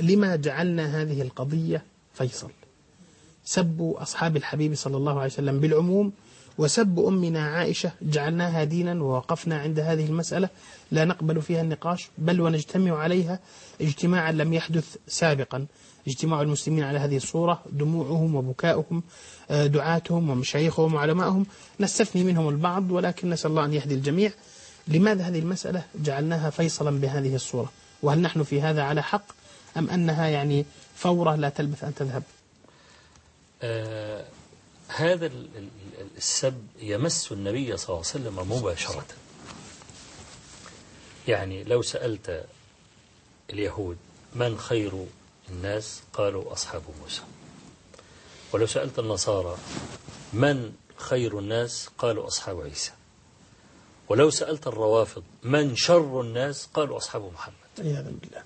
لما جعلنا هذه القضية فيصل؟ سب أصحاب الحبيب صلى الله عليه وسلم بالعموم وسب أمنا عائشة جعلناها دينا ووقفنا عند هذه المسألة لا نقبل فيها النقاش بل ونجتمع عليها اجتماعا لم يحدث سابقا. اجتماع المسلمين على هذه الصورة دموعهم وبكاؤهم آه، دعاتهم ومشايخهم وعلمائهم نستثني منهم البعض ولكن نسأل الله أن يهدي الجميع. لماذا هذه المسألة جعلناها فيصلا بهذه الصورة؟ وهل نحن في هذا على حق؟ أم أنها يعني فورة لا تلبث أن تذهب؟ آه هذا ال- ال- السب يمس النبي صلى الله عليه وسلم مباشرة. يعني لو سألت اليهود من خير الناس قالوا أصحاب موسى. ولو سألت النصارى من خير الناس قالوا أصحاب عيسى. ولو سألت الروافض من شر الناس قالوا أصحاب محمد. عياذا بالله.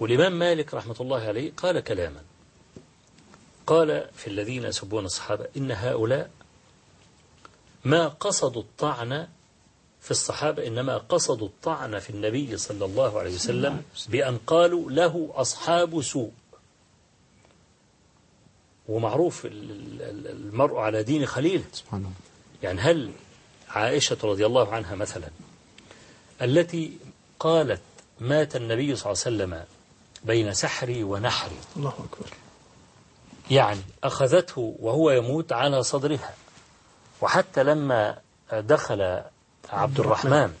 والإمام مالك رحمة الله عليه قال كلاما. قال في الذين يسبون الصحابة إن هؤلاء ما قصدوا الطعن في الصحابة إنما قصدوا الطعن في النبي صلى الله عليه وسلم بأن قالوا له أصحاب سوء. ومعروف ال- ال- المرء على دين خليله الله. يعني هل عائشة رضي الله عنها مثلا التي قالت مات النبي صلى الله عليه وسلم بين سحري ونحري. الله أكبر. يعني أخذته وهو يموت على صدرها. وحتى لما دخل عبد الرحمن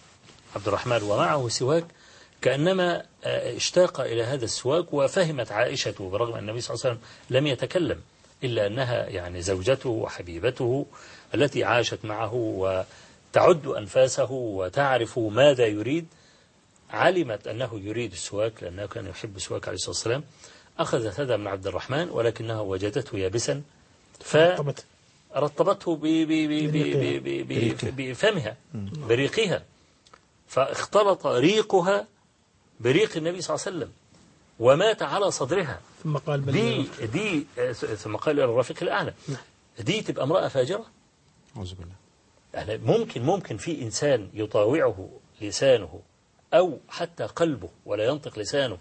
عبد الرحمن ومعه سواك كأنما اشتاق إلى هذا السواك وفهمت عائشة برغم أن النبي صلى الله عليه وسلم لم يتكلم إلا أنها يعني زوجته وحبيبته التي عاشت معه وتعد أنفاسه وتعرف ماذا يريد. علمت أنه يريد السواك لأنه كان يحب السواك عليه الصلاة والسلام. أخذت هذا من عبد الرحمن ولكنها وجدته يابسا طبت فرطبته بفمها بريقها. فاختلط ريقها بريق النبي صلى الله عليه وسلم ومات على صدرها. ثم قال دي دي ثم قال الرفيق الأعلى. دي تبقى امرأة فاجرة؟ أعوذ بالله. يعني ممكن ممكن في إنسان يطاوعه لسانه أو حتى قلبه ولا ينطق لسانه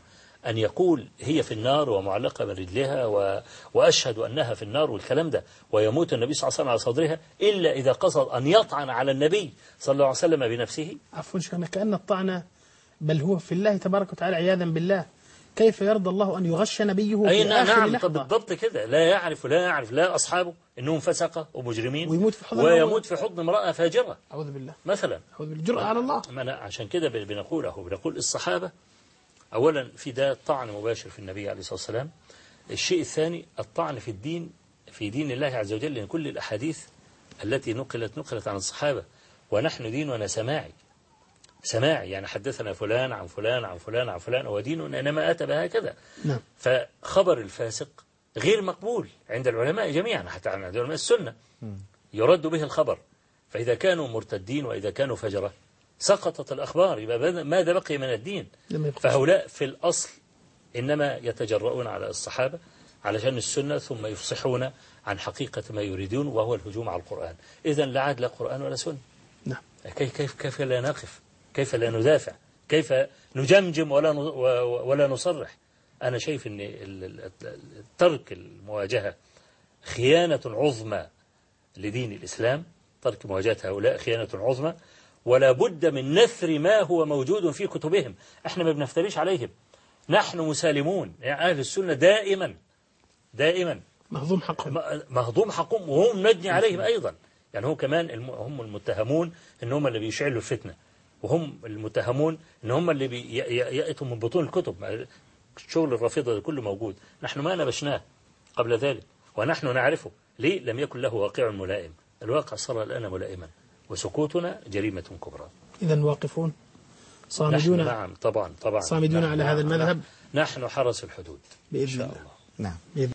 أن يقول هي في النار ومعلقة من رجلها و... وأشهد أنها في النار والكلام ده ويموت النبي صلى الله عليه وسلم على صدرها إلا إذا قصد أن يطعن على النبي صلى الله عليه وسلم بنفسه. عفوا شيخنا كأن الطعن بل هو في الله تبارك وتعالى عياذا بالله. كيف يرضى الله أن يغش نبيه أي في نعم آخر نعم بالضبط كده لا يعرف لا يعرف لا أصحابه أنهم فسقة ومجرمين ويموت في حضن ويموت في حضن امرأة فاجرة. أعوذ بالله. مثلا. أعوذ بالجرأة على الله. ما أنا عشان كده بنقول أهو بنقول الصحابة أولا في ده طعن مباشر في النبي عليه الصلاة والسلام. الشيء الثاني الطعن في الدين في دين الله عز وجل لأن كل الأحاديث التي نقلت نقلت عن الصحابة ونحن ديننا سماعي سماعي يعني حدثنا فلان عن فلان عن فلان عن فلان وديننا إنما أتى بهكذا. نعم. فخبر الفاسق غير مقبول عند العلماء جميعا حتى عند علماء السنة. يرد به الخبر. فإذا كانوا مرتدين وإذا كانوا فجرة سقطت الأخبار يبقى ماذا بقي من الدين؟ فهؤلاء في الأصل إنما يتجرؤون على الصحابة علشان السنة ثم يفصحون عن حقيقة ما يريدون وهو الهجوم على القرآن. إذا لا عاد لا قرآن ولا سنة. نعم. كيف كيف كيف لا نقف؟ كيف لا ندافع؟ كيف نجمجم ولا ولا نصرح؟ أنا شايف أن ترك المواجهة خيانة عظمى لدين الإسلام ترك مواجهة هؤلاء خيانة عظمى ولا بد من نثر ما هو موجود في كتبهم. إحنا ما بنفتريش عليهم. نحن مسالمون. يعني أهل السنة دائما دائما. مهضوم حقهم. مهضوم حقهم وهم نجني عليهم أيضا. يعني هم كمان هم المتهمون إن هم اللي بيشعلوا الفتنة. وهم المتهمون إن هم اللي بي- ي- ي- يأتوا من بطون الكتب. شغل الرافضة ده كله موجود. نحن ما نبشناه قبل ذلك ونحن نعرفه. ليه؟ لم يكن له واقع ملائم. الواقع صار الآن ملائما وسكوتنا جريمة كبرى. إذا واقفون؟ صامدون؟ نعم طبعا طبعا. صامدون على هذا المذهب؟ نحن حرس الحدود. إن بإذن شاء الله. الله. نعم. بإذن